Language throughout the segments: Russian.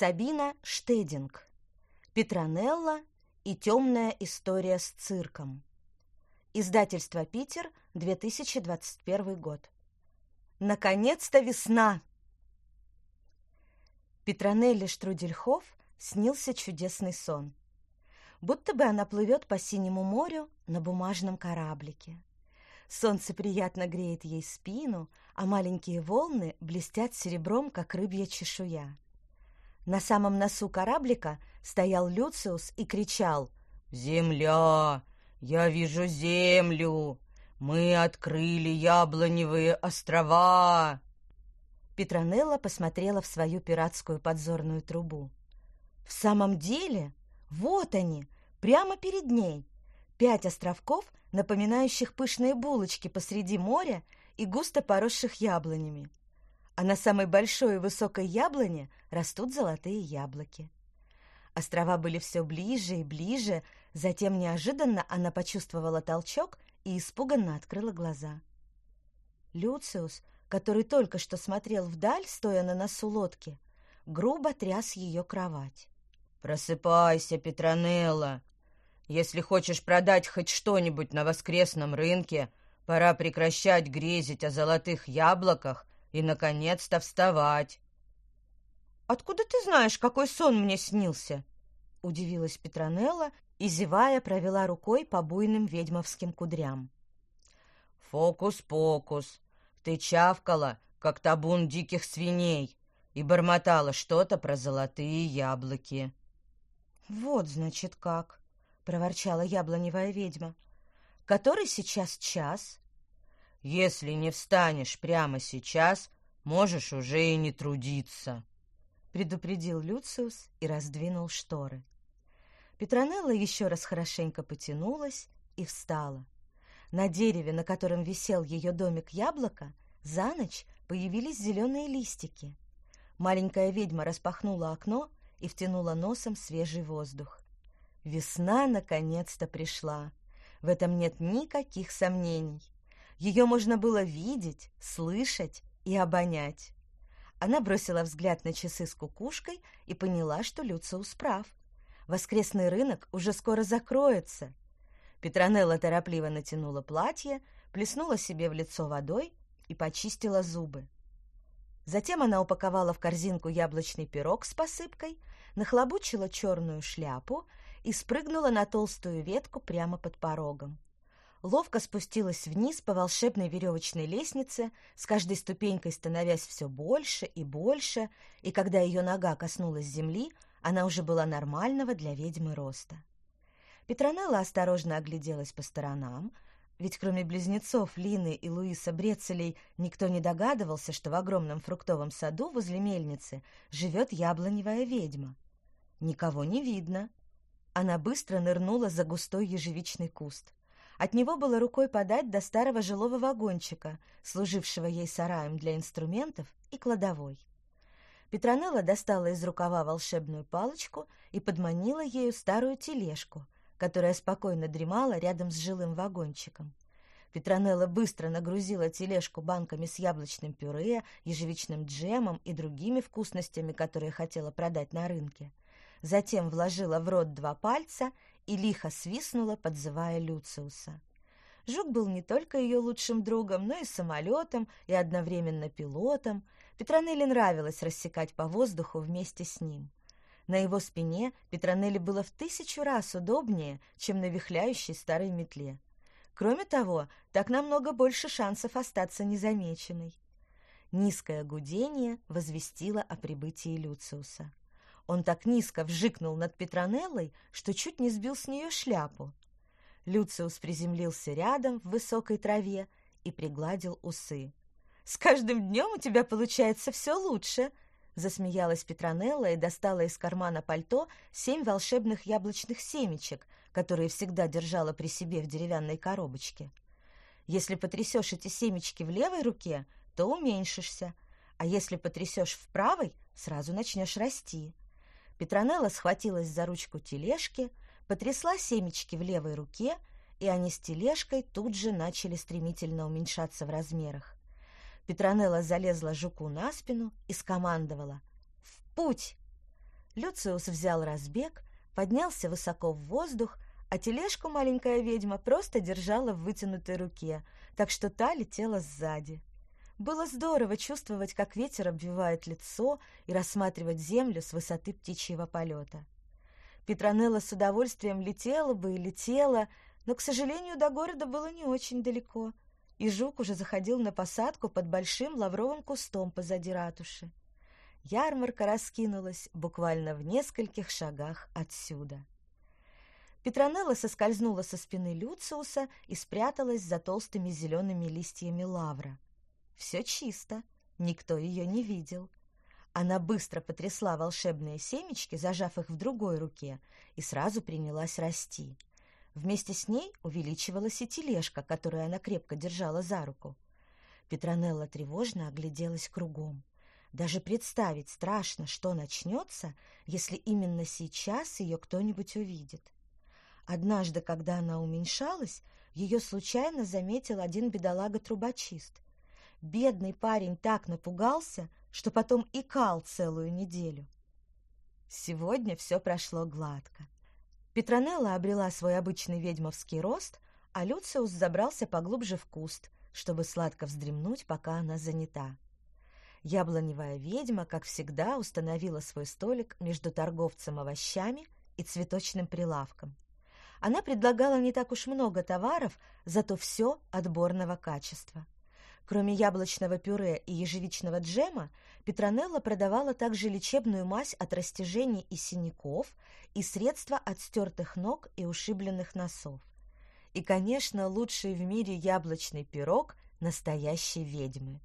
Сабина Штединг. Петронелла и темная история с цирком. Издательство «Питер», 2021 год. Наконец-то весна! Петронелле Штрудельхоф снился чудесный сон. Будто бы она плывет по синему морю на бумажном кораблике. Солнце приятно греет ей спину, а маленькие волны блестят серебром, как рыбья чешуя. На самом носу кораблика стоял Люциус и кричал «Земля! Я вижу землю! Мы открыли яблоневые острова!» Петронелла посмотрела в свою пиратскую подзорную трубу. В самом деле, вот они, прямо перед ней. Пять островков, напоминающих пышные булочки посреди моря и густо поросших яблонями а на самой большой и высокой яблоне растут золотые яблоки. Острова были все ближе и ближе, затем неожиданно она почувствовала толчок и испуганно открыла глаза. Люциус, который только что смотрел вдаль, стоя на носу лодки, грубо тряс ее кровать. «Просыпайся, Петронелла! Если хочешь продать хоть что-нибудь на воскресном рынке, пора прекращать грезить о золотых яблоках и, наконец-то, вставать. «Откуда ты знаешь, какой сон мне снился?» — удивилась Петронелла и, зевая, провела рукой по буйным ведьмовским кудрям. «Фокус-покус! Ты чавкала, как табун диких свиней, и бормотала что-то про золотые яблоки». «Вот, значит, как!» — проворчала яблоневая ведьма. «Который сейчас час?» Если не встанешь прямо сейчас, можешь уже и не трудиться», — предупредил Люциус и раздвинул шторы. Петронелла еще раз хорошенько потянулась и встала. На дереве, на котором висел ее домик яблоко, за ночь появились зеленые листики. Маленькая ведьма распахнула окно и втянула носом свежий воздух. Весна наконец-то пришла. В этом нет никаких сомнений. Ее можно было видеть, слышать и обонять. Она бросила взгляд на часы с кукушкой и поняла, что Люциус прав. Воскресный рынок уже скоро закроется. Петронелла торопливо натянула платье, плеснула себе в лицо водой и почистила зубы. Затем она упаковала в корзинку яблочный пирог с посыпкой, нахлобучила черную шляпу и спрыгнула на толстую ветку прямо под порогом ловко спустилась вниз по волшебной веревочной лестнице, с каждой ступенькой становясь все больше и больше, и когда ее нога коснулась земли, она уже была нормального для ведьмы роста. Петронелла осторожно огляделась по сторонам, ведь кроме близнецов Лины и Луиса Брецелей никто не догадывался, что в огромном фруктовом саду возле мельницы живет яблоневая ведьма. Никого не видно. Она быстро нырнула за густой ежевичный куст. От него было рукой подать до старого жилого вагончика, служившего ей сараем для инструментов и кладовой. Петронелла достала из рукава волшебную палочку и подманила ею старую тележку, которая спокойно дремала рядом с жилым вагончиком. Петронелла быстро нагрузила тележку банками с яблочным пюре, ежевичным джемом и другими вкусностями, которые хотела продать на рынке. Затем вложила в рот два пальца и лихо свистнула, подзывая Люциуса. Жук был не только ее лучшим другом, но и самолетом, и одновременно пилотом. Петронелле нравилось рассекать по воздуху вместе с ним. На его спине Петронелле было в тысячу раз удобнее, чем на вихляющей старой метле. Кроме того, так намного больше шансов остаться незамеченной. Низкое гудение возвестило о прибытии Люциуса. Он так низко вжикнул над Петронеллой, что чуть не сбил с нее шляпу. Люциус приземлился рядом в высокой траве и пригладил усы. «С каждым днем у тебя получается все лучше!» Засмеялась Петронелла и достала из кармана пальто семь волшебных яблочных семечек, которые всегда держала при себе в деревянной коробочке. «Если потрясешь эти семечки в левой руке, то уменьшишься, а если потрясешь в правой, сразу начнешь расти». Петронелла схватилась за ручку тележки, потрясла семечки в левой руке, и они с тележкой тут же начали стремительно уменьшаться в размерах. Петронелла залезла жуку на спину и скомандовала «В путь!». Люциус взял разбег, поднялся высоко в воздух, а тележку маленькая ведьма просто держала в вытянутой руке, так что та летела сзади. Было здорово чувствовать, как ветер обвивает лицо и рассматривать землю с высоты птичьего полета. Петронелла с удовольствием летела бы и летела, но, к сожалению, до города было не очень далеко, и жук уже заходил на посадку под большим лавровым кустом позади ратуши. Ярмарка раскинулась буквально в нескольких шагах отсюда. Петронелла соскользнула со спины Люциуса и спряталась за толстыми зелеными листьями лавра. Все чисто, никто ее не видел. Она быстро потрясла волшебные семечки, зажав их в другой руке, и сразу принялась расти. Вместе с ней увеличивалась и тележка, которую она крепко держала за руку. Петронелла тревожно огляделась кругом. Даже представить страшно, что начнется, если именно сейчас ее кто-нибудь увидит. Однажды, когда она уменьшалась, ее случайно заметил один бедолага-трубочист. Бедный парень так напугался, что потом икал целую неделю. Сегодня все прошло гладко. Петронелла обрела свой обычный ведьмовский рост, а Люциус забрался поглубже в куст, чтобы сладко вздремнуть, пока она занята. Яблоневая ведьма, как всегда, установила свой столик между торговцем овощами и цветочным прилавком. Она предлагала не так уж много товаров, зато все отборного качества. Кроме яблочного пюре и ежевичного джема, Петронелла продавала также лечебную мазь от растяжений и синяков и средства от стертых ног и ушибленных носов. И, конечно, лучший в мире яблочный пирог настоящей ведьмы.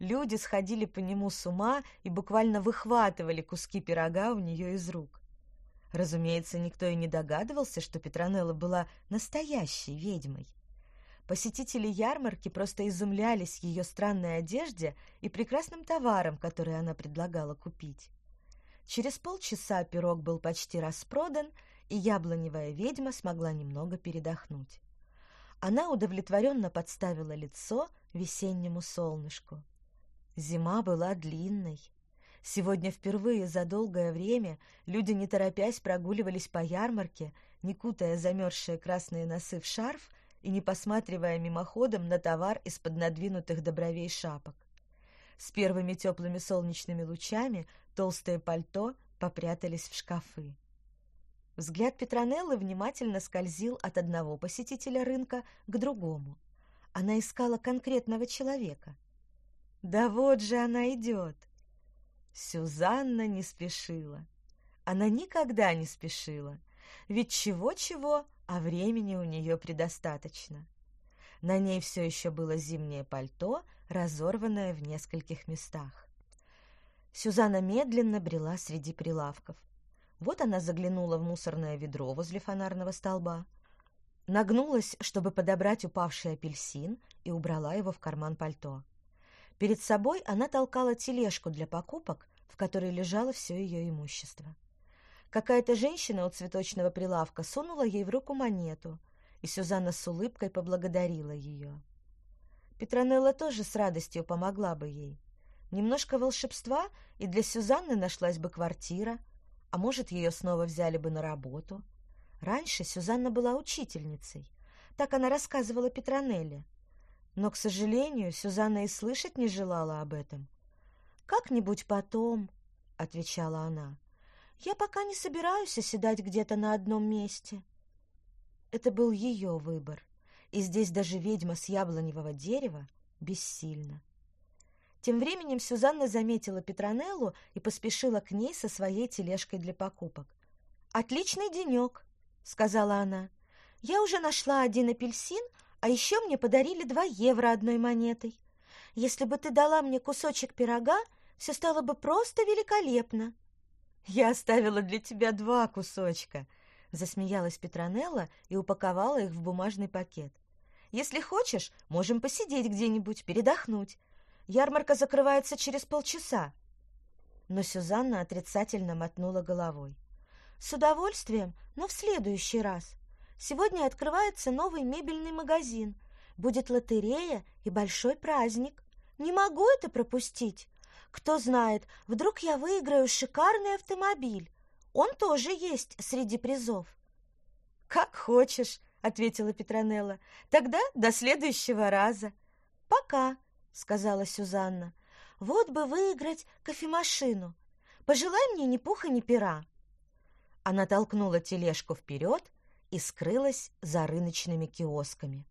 Люди сходили по нему с ума и буквально выхватывали куски пирога у нее из рук. Разумеется, никто и не догадывался, что Петронелла была настоящей ведьмой. Посетители ярмарки просто изумлялись ее странной одежде и прекрасным товарам, которые она предлагала купить. Через полчаса пирог был почти распродан, и яблоневая ведьма смогла немного передохнуть. Она удовлетворенно подставила лицо весеннему солнышку. Зима была длинной. Сегодня впервые за долгое время люди, не торопясь, прогуливались по ярмарке, не кутая замерзшие красные носы в шарф и не посматривая мимоходом на товар из-под надвинутых до бровей шапок. С первыми теплыми солнечными лучами толстое пальто попрятались в шкафы. Взгляд Петронеллы внимательно скользил от одного посетителя рынка к другому. Она искала конкретного человека. Да вот же она идет! Сюзанна не спешила. Она никогда не спешила, ведь чего-чего, а времени у нее предостаточно. На ней все еще было зимнее пальто, разорванное в нескольких местах. Сюзанна медленно брела среди прилавков. Вот она заглянула в мусорное ведро возле фонарного столба, нагнулась, чтобы подобрать упавший апельсин, и убрала его в карман пальто. Перед собой она толкала тележку для покупок, в которой лежало все ее имущество. Какая-то женщина у цветочного прилавка сунула ей в руку монету, и Сюзанна с улыбкой поблагодарила ее. Петронелла тоже с радостью помогла бы ей. Немножко волшебства, и для Сюзанны нашлась бы квартира, а может, ее снова взяли бы на работу. Раньше Сюзанна была учительницей. Так она рассказывала Петронелле. Но, к сожалению, Сюзанна и слышать не желала об этом. «Как-нибудь потом», — отвечала она. Я пока не собираюсь оседать где-то на одном месте. Это был ее выбор, и здесь даже ведьма с яблоневого дерева бессильна. Тем временем Сюзанна заметила Петронеллу и поспешила к ней со своей тележкой для покупок. «Отличный денек», — сказала она. «Я уже нашла один апельсин, а еще мне подарили два евро одной монетой. Если бы ты дала мне кусочек пирога, все стало бы просто великолепно». «Я оставила для тебя два кусочка», — засмеялась Петронелла и упаковала их в бумажный пакет. «Если хочешь, можем посидеть где-нибудь, передохнуть. Ярмарка закрывается через полчаса». Но Сюзанна отрицательно мотнула головой. «С удовольствием, но в следующий раз. Сегодня открывается новый мебельный магазин. Будет лотерея и большой праздник. Не могу это пропустить. Кто знает, вдруг я выиграю шикарный автомобиль. он тоже есть среди призов. «Как хочешь», — ответила Петронелла. «Тогда до следующего раза». «Пока», — сказала Сюзанна. «Вот бы выиграть кофемашину. Пожелай мне ни пуха, ни пера». Она толкнула тележку вперед и скрылась за рыночными киосками.